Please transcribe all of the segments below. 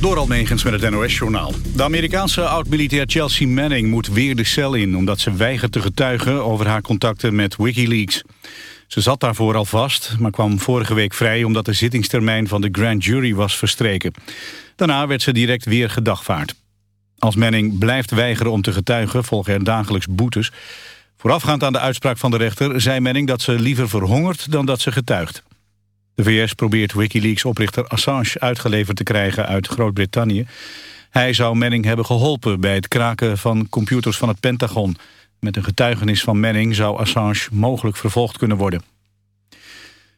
Door Almegens met het NOS-journaal. De Amerikaanse oud-militair Chelsea Manning moet weer de cel in... omdat ze weigert te getuigen over haar contacten met Wikileaks. Ze zat daarvoor al vast, maar kwam vorige week vrij... omdat de zittingstermijn van de grand jury was verstreken. Daarna werd ze direct weer gedagvaard. Als Manning blijft weigeren om te getuigen, volgen er dagelijks boetes. Voorafgaand aan de uitspraak van de rechter zei Manning dat ze liever verhongert dan dat ze getuigt. De VS probeert Wikileaks-oprichter Assange uitgeleverd te krijgen uit Groot-Brittannië. Hij zou Manning hebben geholpen bij het kraken van computers van het Pentagon. Met een getuigenis van Manning zou Assange mogelijk vervolgd kunnen worden.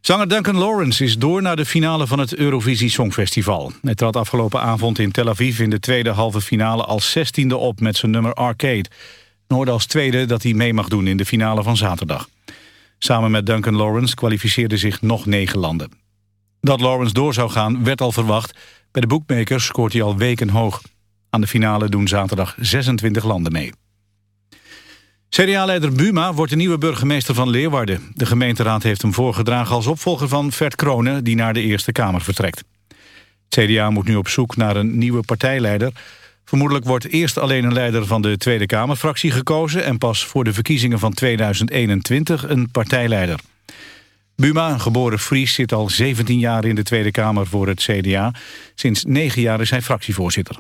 Zanger Duncan Lawrence is door naar de finale van het Eurovisie Songfestival. Hij trad afgelopen avond in Tel Aviv in de tweede halve finale als zestiende op met zijn nummer Arcade. En hoorde als tweede dat hij mee mag doen in de finale van zaterdag. Samen met Duncan Lawrence kwalificeerden zich nog negen landen. Dat Lawrence door zou gaan werd al verwacht. Bij de boekmakers scoort hij al weken hoog. Aan de finale doen zaterdag 26 landen mee. CDA-leider Buma wordt de nieuwe burgemeester van Leeuwarden. De gemeenteraad heeft hem voorgedragen als opvolger van Vert Kronen... die naar de Eerste Kamer vertrekt. CDA moet nu op zoek naar een nieuwe partijleider. Vermoedelijk wordt eerst alleen een leider van de Tweede Kamerfractie gekozen... en pas voor de verkiezingen van 2021 een partijleider. Buma, geboren Fries, zit al 17 jaar in de Tweede Kamer voor het CDA. Sinds 9 jaar is hij fractievoorzitter.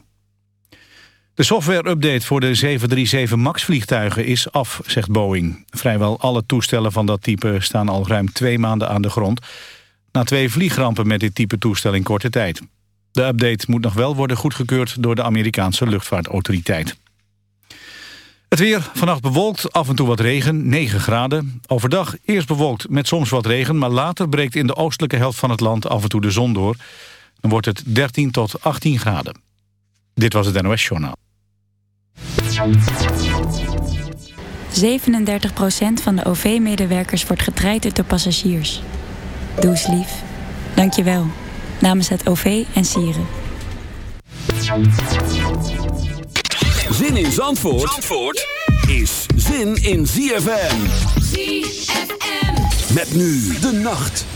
De software-update voor de 737 MAX-vliegtuigen is af, zegt Boeing. Vrijwel alle toestellen van dat type staan al ruim twee maanden aan de grond... na twee vliegrampen met dit type toestel in korte tijd. De update moet nog wel worden goedgekeurd door de Amerikaanse luchtvaartautoriteit. Het weer, vannacht bewolkt, af en toe wat regen, 9 graden. Overdag eerst bewolkt met soms wat regen... maar later breekt in de oostelijke helft van het land af en toe de zon door. Dan wordt het 13 tot 18 graden. Dit was het NOS Journaal. 37% van de OV-medewerkers wordt getraind door passagiers. Doe lief. Dank je wel namens het OV en Sieren. Zin in Zandvoort, Zandvoort is zin in ZFM. ZFM. Met nu de nacht.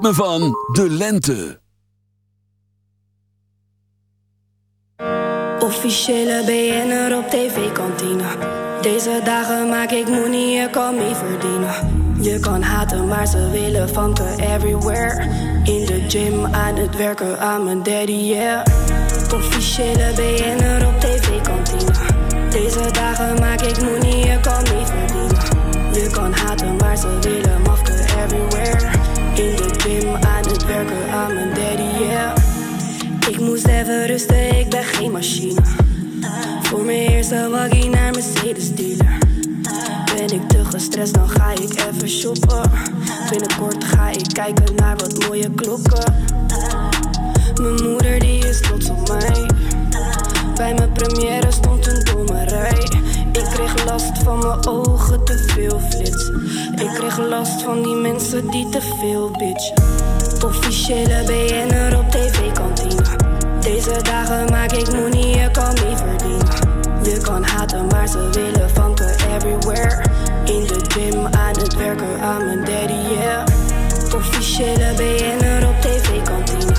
Ritme van de lente. Officiële BN'er op tv-kantine. Deze dagen maak ik money, je kan mee verdienen. Je kan haten, maar ze willen van te everywhere. In de gym, aan het werken, aan mijn daddy, yeah. Officiële BN'er op tv-kantine. Deze dagen maak ik money, je kan mee verdienen. Je kan haten, maar ze willen mafke everywhere. In de gym aan het werken aan mijn daddy, yeah. Ik moest even rusten, ik ben geen machine. Voor mijn eerste waggie naar Mercedes dealer. Ben ik te gestrest, dan ga ik even shoppen. Binnenkort ga ik kijken naar wat mooie klokken. Mijn moeder die is trots op mij. Bij mijn première stond een dommerij. Ik kreeg last van mijn ogen, te veel flits. Ik kreeg last van die mensen die te veel bitch. Officiële BN'er op tv-kantine. Deze dagen maak ik money, je kan mee verdienen. Je kan haten, maar ze willen van everywhere. In de gym, aan het werken, aan mijn daddy, yeah. Officiële BN'er op tv-kantine.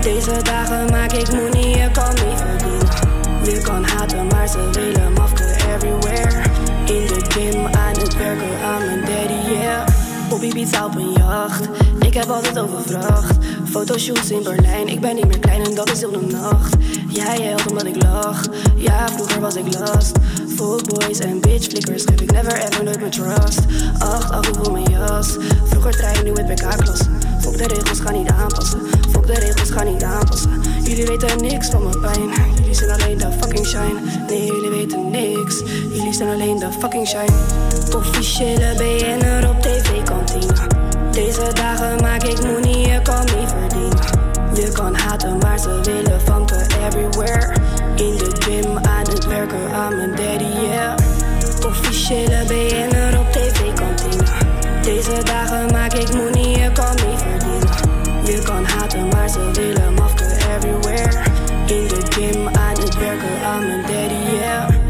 Deze dagen maak ik money, je kan mee verdienen. Je kan haten, maar ze willen mafke everywhere. In de gym, aan het werken, aan mijn daddy, yeah. Poppy Beats op een jacht, ik heb altijd overvraagd, Fotoshoots in Berlijn, ik ben niet meer klein en dat is heel de nacht. Jij ja, helpt omdat ik lach, ja vroeger was ik last. Full boys en bitch flickers ik never ever nooit mijn trust. Acht af, ik mijn jas, vroeger trein, nu met pk-klassen. Fok de regels, ga niet aanpassen de regels gaan niet aanpassen. Jullie weten niks van mijn pijn. Jullie zijn alleen de fucking shine. Nee, jullie weten niks. Jullie zijn alleen de fucking shine. Officiële BN'er op tv-kantine. Deze dagen maak ik money, je kan niet verdienen. Je kan haten, maar ze willen vangen everywhere. In de gym, aan het werken, aan mijn daddy, yeah. Officiële BN'er op tv-kantine. Deze dagen maak ik money, je kan niet verdienen. you gon' have the mice a little everywhere. In the game, I just work on I'm a daddy, yeah.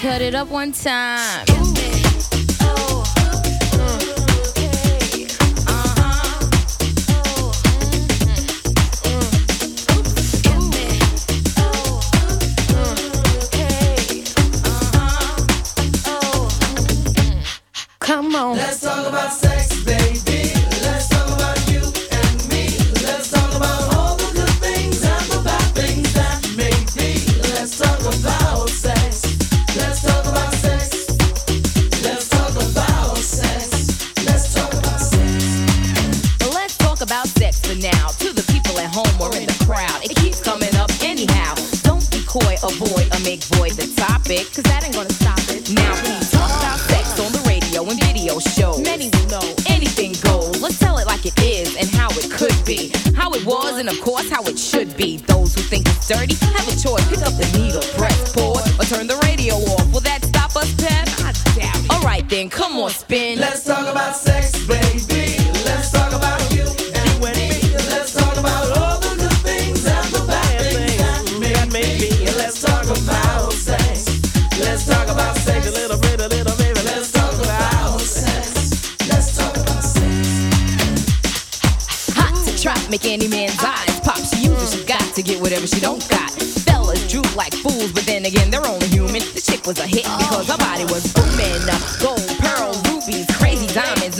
cut it up one time.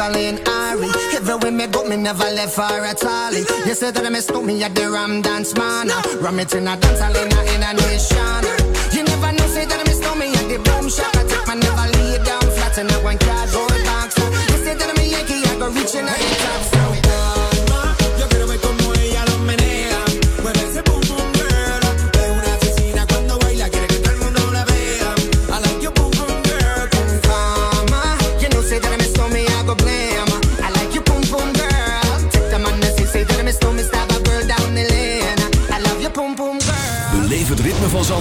Jacqueline Ari. Everywhere me go, me never left her at all. You said that I miss me at the Ram Dance Man. Ram it in a dance, I in a nation. You never know, say that I miss me at the boom shop. I take my never lay down flat in a one cardboard box. You said that I'm a Yankee, I go reaching out the top.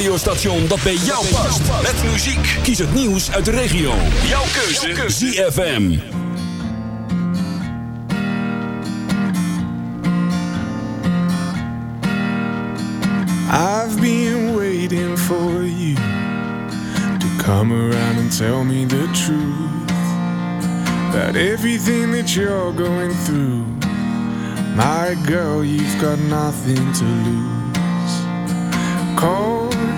radiostation dat bij jou past. Met muziek. Kies het nieuws uit de regio. Jouw keuze. ZFM. I've been waiting for you to come around and tell me the truth about everything that you're going through. My girl, you've got nothing to lose. Cold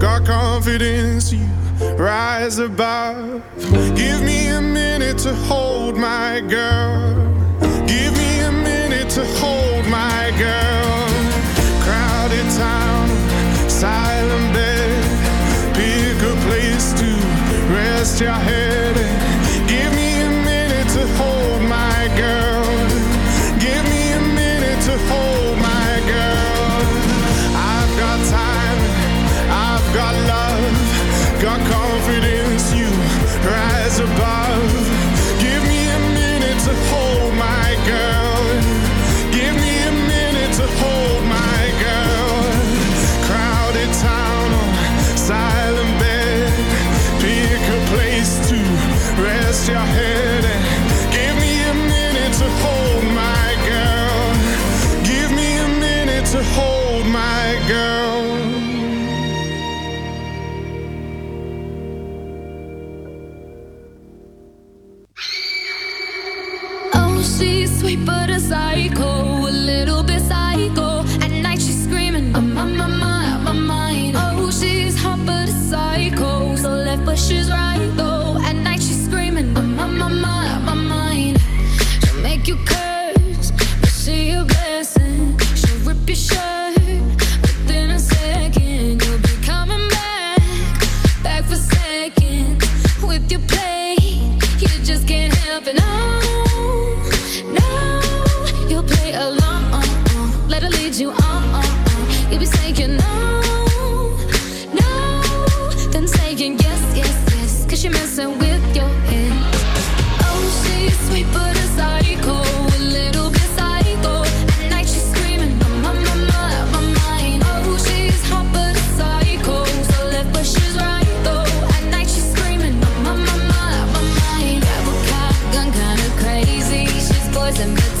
got confidence. You rise above. Give me a minute to hold my girl. Give me a minute to hold my girl. Crowded town, doesn't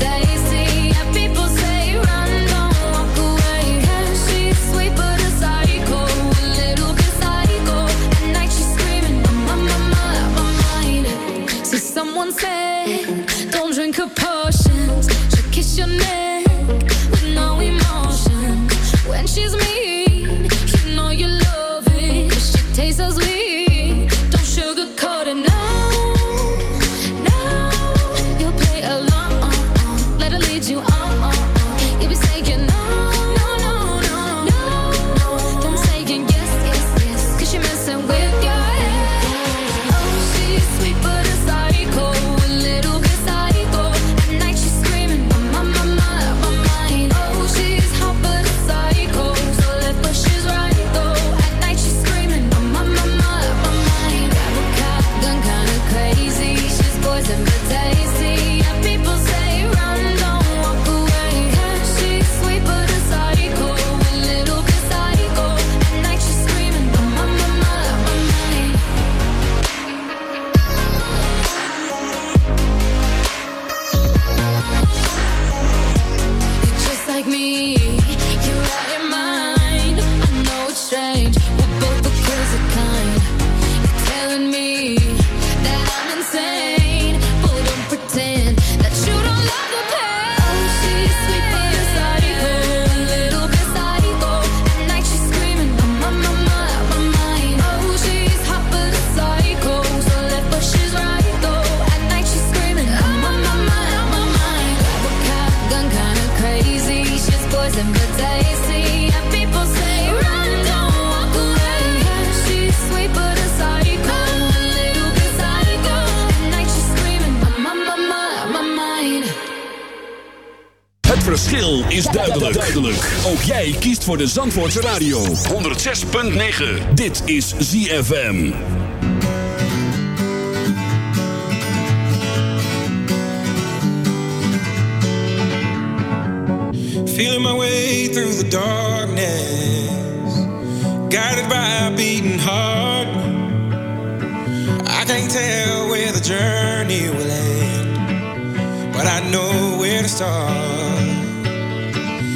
is duidelijk. duidelijk. Ook jij kiest voor de Zandvoortse Radio. 106.9. Dit is ZFM. Feel my way through the darkness. Guided by a beating heart. I can't tell where the journey will end. But I know where to start.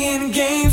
playing games.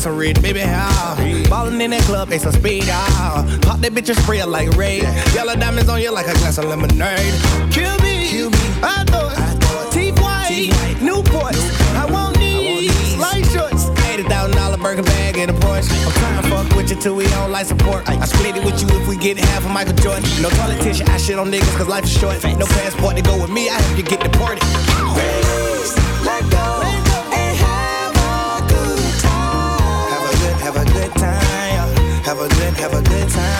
With some red baby how. Ballin' in that club, they some speed ah. Pop that bitch and spray it like Ray. Yellow diamonds on you like a glass of lemonade. Kill me, Kill me. I thought. Teeth white, Newport. I want these light shorts. Eighty thousand dollar burger bag and a Porsche. I'm trying to fuck with you till we on life support. I split it with you if we get half of Michael Jordan. No politician, I shit on niggas cause life is short. No passport to go with me, I help you get deported. have a good time.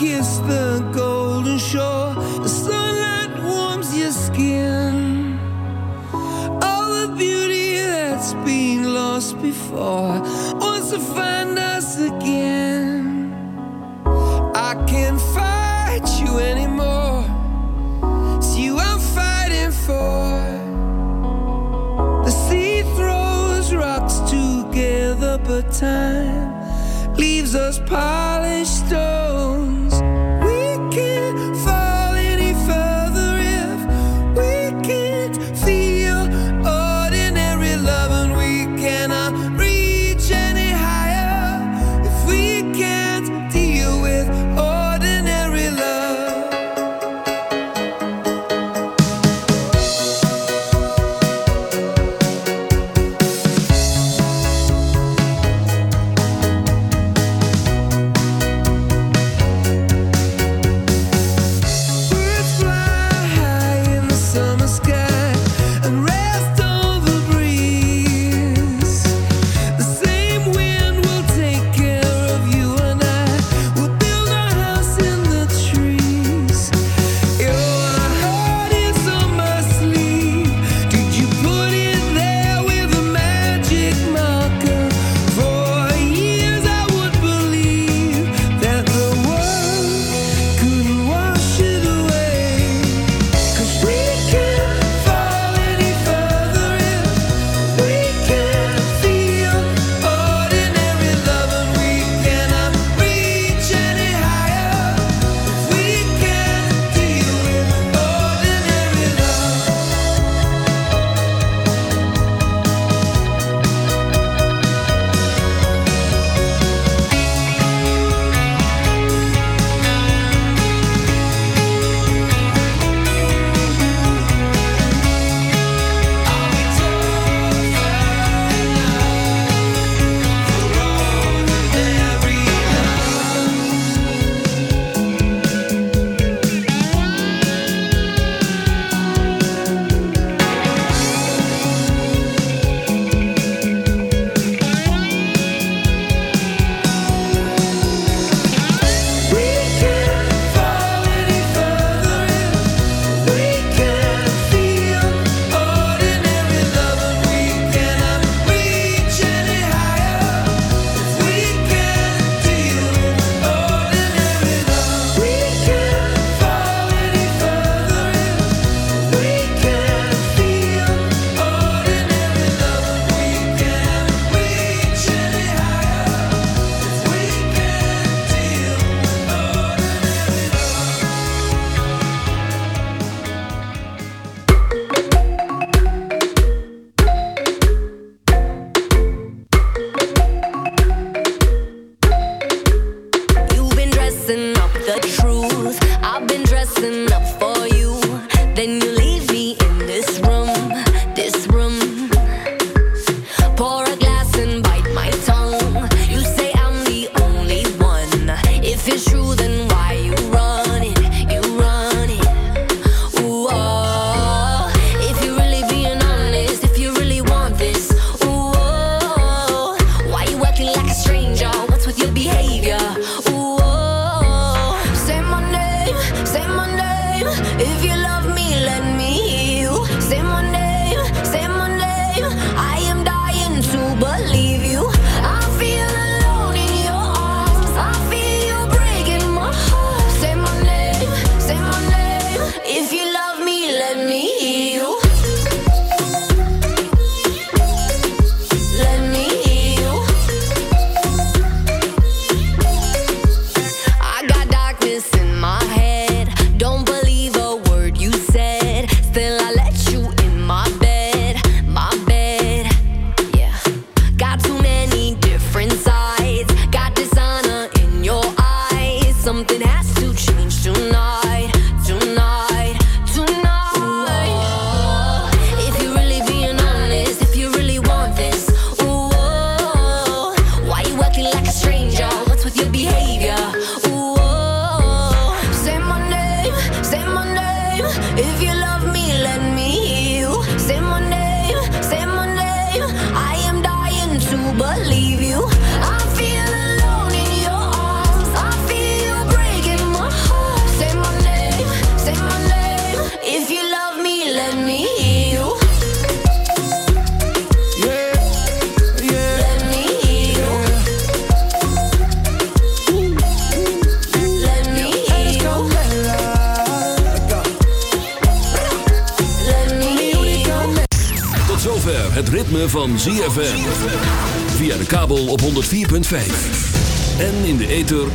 kiss the golden shore. The sunlight warms your skin. All the beauty that's been lost before wants to find us again. I can't fight you anymore.